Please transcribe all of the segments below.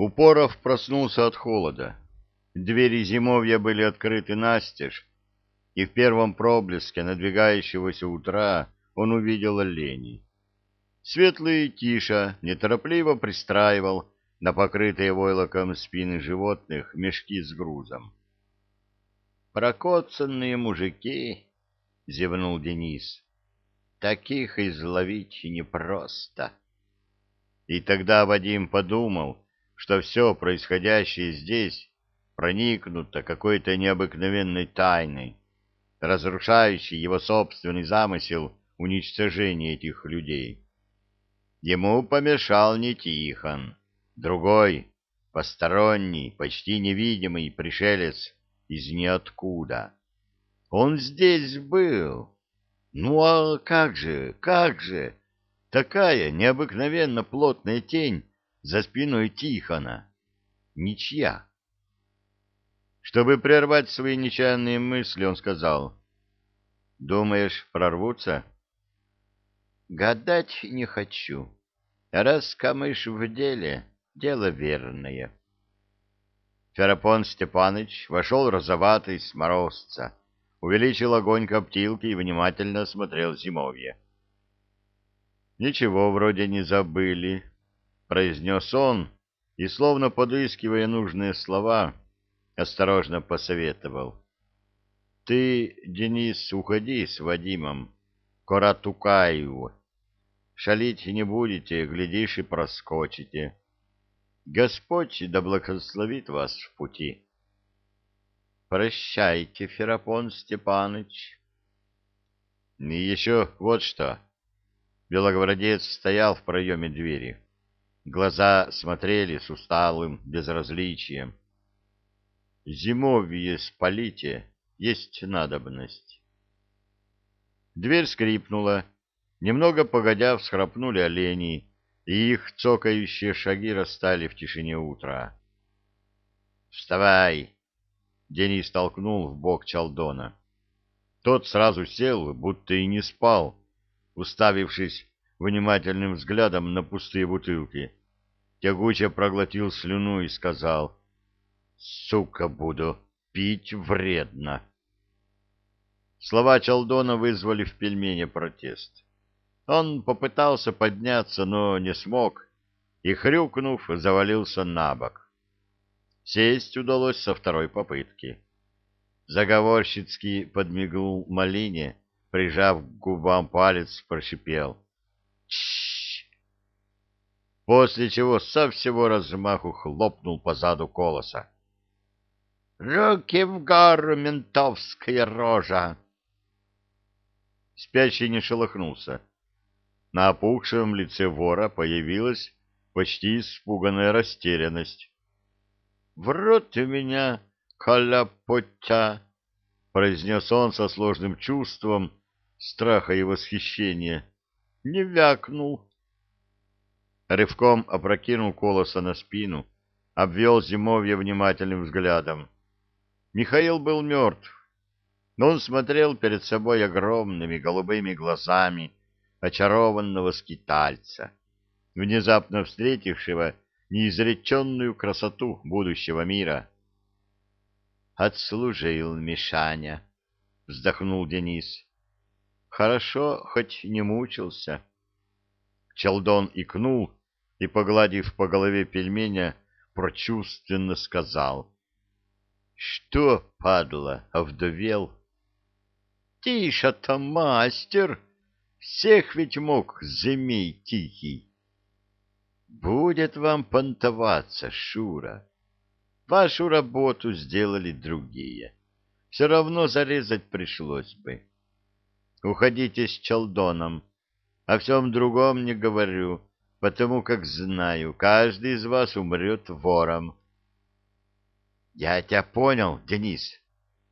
Упоров проснулся от холода. Двери зимовья были открыты настежь, и в первом проблеске надвигающегося утра он увидел оленей. Светлый Тиша неторопливо пристраивал на покрытые войлоком спины животных мешки с грузом. «Прокоцанные мужики!» — зевнул Денис. «Таких изловить непросто». И тогда Вадим подумал, что все происходящее здесь проникнуто какой-то необыкновенной тайной, разрушающей его собственный замысел уничтожения этих людей. Ему помешал не Тихон, другой, посторонний, почти невидимый пришелец из ниоткуда. Он здесь был. Ну а как же, как же? Такая необыкновенно плотная тень за спиной Тихона. Ничья. Чтобы прервать свои нечаянные мысли, он сказал, «Думаешь, прорвутся?» «Гадать не хочу. Раз камыш в деле, дело верное». Ферапон Степаныч вошел розоватый с морозца, увеличил огонь коптилки и внимательно смотрел зимовье. «Ничего вроде не забыли», — произнес он, и, словно подыскивая нужные слова, осторожно посоветовал. «Ты, Денис, уходи с Вадимом, Коратукаеву. Шалить не будете, глядишь и проскочите. Господь да благословит вас в пути». «Прощайте, Ферапон Степаныч». «И еще вот что». Белогвардеец стоял в проеме двери. Глаза смотрели с усталым безразличием. Зимовье спалите, есть надобность. Дверь скрипнула. Немного погодя всхрапнули олени, и их цокающие шаги растали в тишине утра. «Вставай!» — Денис толкнул в бок Чалдона. Тот сразу сел, будто и не спал, уставившись внимательным взглядом на пустые бутылки. Тягуче проглотил слюну и сказал — Сука буду, пить вредно. Слова Чалдона вызвали в пельмене протест. Он попытался подняться, но не смог, и, хрюкнув, завалился на бок. Сесть удалось со второй попытки. Заговорщицкий подмигнул Малине, прижав к губам палец, прошипел. После чего со всего размаху хлопнул по заду колоса. Руки в гору, ментовская рожа! Спящий не шелохнулся. На опухшем лице вора появилась почти испуганная растерянность. — В рот у меня, каляпотя! — произнес он со сложным чувством страха и восхищения. — Не вякнул. Рывком опрокинул колоса на спину, обвел зимовье внимательным взглядом. Михаил был мертв, но он смотрел перед собой огромными голубыми глазами очарованного скитальца, внезапно встретившего неизреченную красоту будущего мира. «Отслужил Мишаня», — вздохнул Денис. «Хорошо, хоть не мучился». Челдон икнул и, погладив по голове пельменя, прочувственно сказал — что, падла, овдовел? Тише-то, мастер, всех ведь мог змей тихий. Будет вам понтоваться, Шура. Вашу работу сделали другие. Все равно зарезать пришлось бы. Уходите с Чалдоном. О всем другом не говорю, потому как знаю, каждый из вас умрет вором. Я тебя понял, Денис.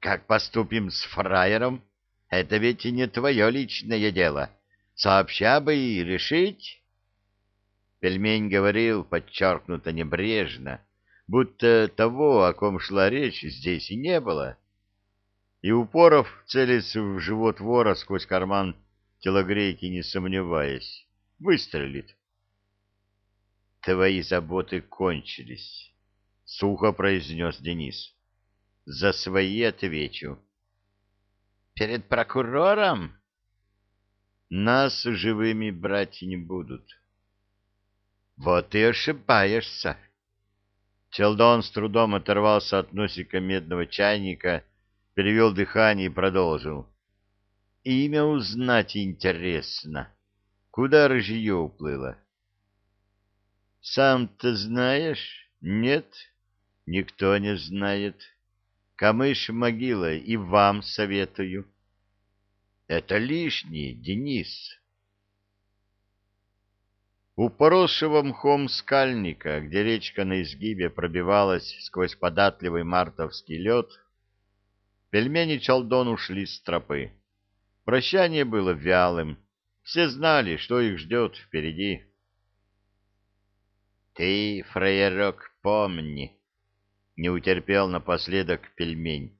Как поступим с фраером? Это ведь и не твое личное дело. Сообща бы и решить. Пельмень говорил подчеркнуто небрежно, будто того, о ком шла речь, здесь и не было. И Упоров, целясь в живот вора сквозь карман телогрейки, не сомневаясь, выстрелит. твои заботы кончились, — сухо произнес Денис. — За свои отвечу. — Перед прокурором? — Нас живыми брать не будут. — Вот и ошибаешься. Челдон с трудом оторвался от носика медного чайника, перевел дыхание и продолжил. — Имя узнать интересно. Куда рыжье уплыло? — сам-то знаешь? Нет, никто не знает. Камыш могила и вам советую. Это лишнее, Денис. У поросшего мхом скальника, где речка на изгибе пробивалась сквозь податливый мартовский лед, пельмени Чалдон ушли с тропы. Прощание было вялым. Все знали, что их ждет впереди. Ты, фраерок, помни, не утерпел напоследок пельмень.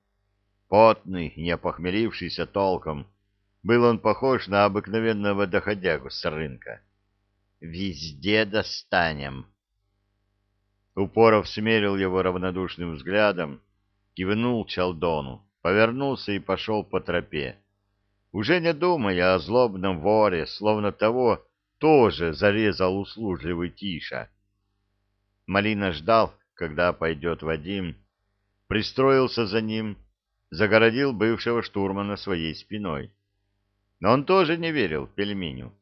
Потный, не опохмелившийся толком, был он похож на обыкновенного доходягу с рынка. Везде достанем. Упоров смерил его равнодушным взглядом, кивнул Чалдону, повернулся и пошел по тропе, уже не думая о злобном воре, словно того тоже зарезал услужливый Тиша. Малина ждал, когда пойдет Вадим, пристроился за ним, загородил бывшего штурмана своей спиной. Но он тоже не верил пельменю.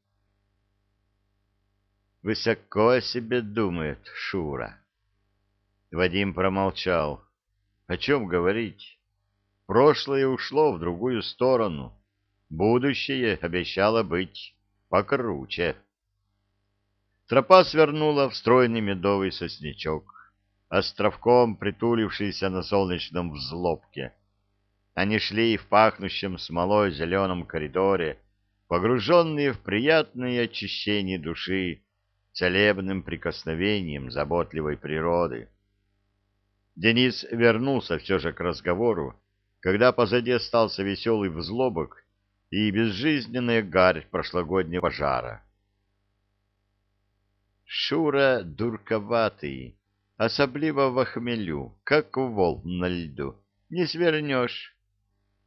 «Высоко о себе думает Шура». Вадим промолчал. «О чем говорить? Прошлое ушло в другую сторону. Будущее обещало быть покруче». Тропа свернула в стройный медовый соснячок, островком притулившийся на солнечном взлобке. Они шли в пахнущем смолой зеленом коридоре, погруженные в приятное очищение души целебным прикосновением заботливой природы. Денис вернулся все же к разговору, когда позади остался веселый взлобок и безжизненная гарь прошлогоднего пожара. Шура дурковатый, особливо в хмелю, как вол на льду. Не свернешь.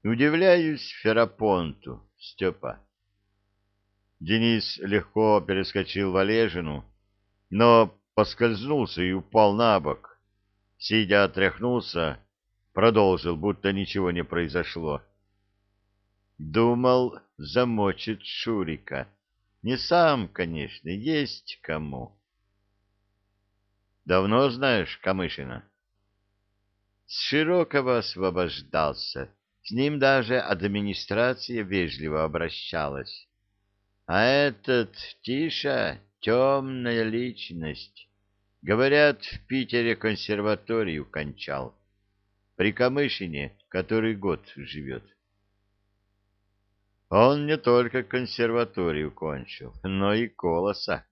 Удивляюсь Ферапонту, Степа. Денис легко перескочил в Олежину, но поскользнулся и упал на бок. Сидя отряхнулся, продолжил, будто ничего не произошло. Думал, замочит Шурика. Не сам, конечно, есть кому. Давно знаешь Камышина? С Широкого освобождался. С ним даже администрация вежливо обращалась. А этот Тиша — темная личность. Говорят, в Питере консерваторию кончал. При Камышине который год живет. Он не только консерваторию кончил, но и колоса.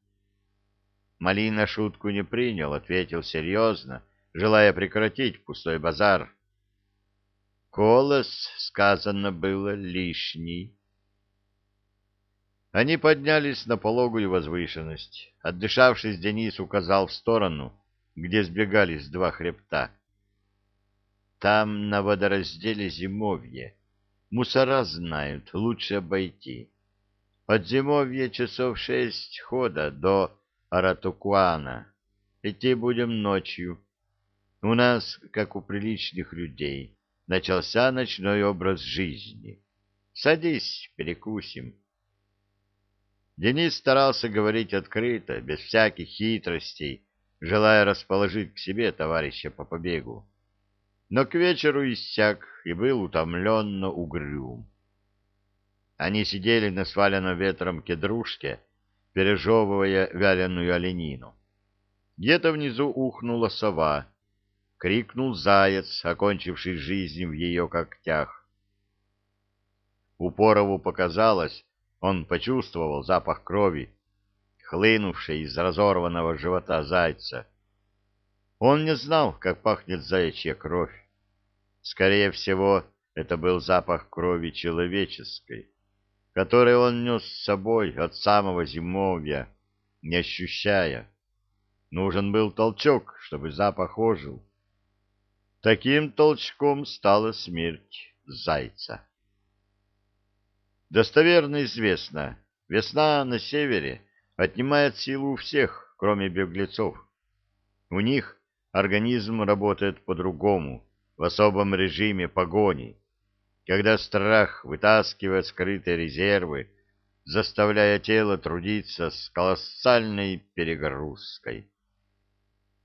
Малина шутку не принял, ответил серьезно, желая прекратить пустой базар. Колос, сказано было, лишний. Они поднялись на пологую возвышенность. Отдышавшись, Денис указал в сторону, где сбегались два хребта. Там на водоразделе зимовье. Мусора знают, лучше обойти. От зимовья часов шесть хода до Аратукуана. Идти будем ночью. У нас, как у приличных людей, начался ночной образ жизни. Садись, перекусим. Денис старался говорить открыто, без всяких хитростей, желая расположить к себе товарища по побегу но к вечеру иссяк и был утомленно угрюм. Они сидели на сваленном ветром кедрушке, пережевывая вяленую оленину. Где-то внизу ухнула сова, крикнул заяц, окончивший жизнь в ее когтях. Упорову показалось, он почувствовал запах крови, хлынувшей из разорванного живота зайца. Он не знал, как пахнет заячья кровь. Скорее всего, это был запах крови человеческой, который он нес с собой от самого зимовья, не ощущая. нужен был толчок, чтобы запах ожил. Таким толчком стала смерть зайца. Достоверно известно, весна на севере отнимает силу у всех, кроме беглецов. У них организм работает по-другому, в особом режиме погони, когда страх вытаскивает скрытые резервы, заставляя тело трудиться с колоссальной перегрузкой.